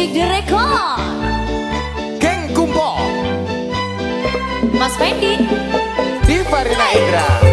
Music The Record Geng Kumpo. Mas Fendi. Diva Rina Indra.